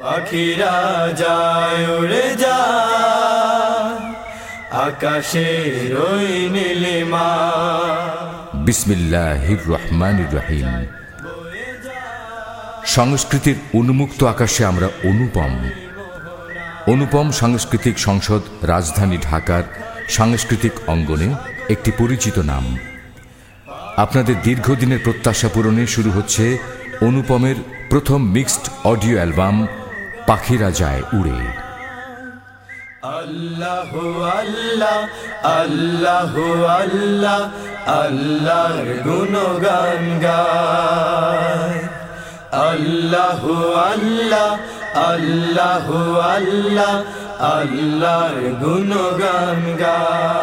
পাখিরা যায়, উড়ে যায় আকাশে রই নীলিমা বিসমিল্লাহির রহমানির রহিম। সংস্কৃতির উন্মুক্ত আকাশে আমরা অনুপম। অনুপম সাংস্কৃতিক সংসদ রাজধানী ঢাকার সাংস্কৃতিক অঙ্গনে একটি পরিচিত নাম। আপনাদের দীর্ঘদিনের প্রত্যাশা পূরণে শুরু হচ্ছে অনুপমের প্রথম মিক্সড অডিও অ্যালবাম পাখিরা যায় উড়ে। আল্লাহ আল্লাহ আল্লাহ আল্লাহ, আল্লাহর গুণগান আল্লাহ আল্লাহ আল্লাহ আল্লাহ, আল্লাহর গুণগান গায়।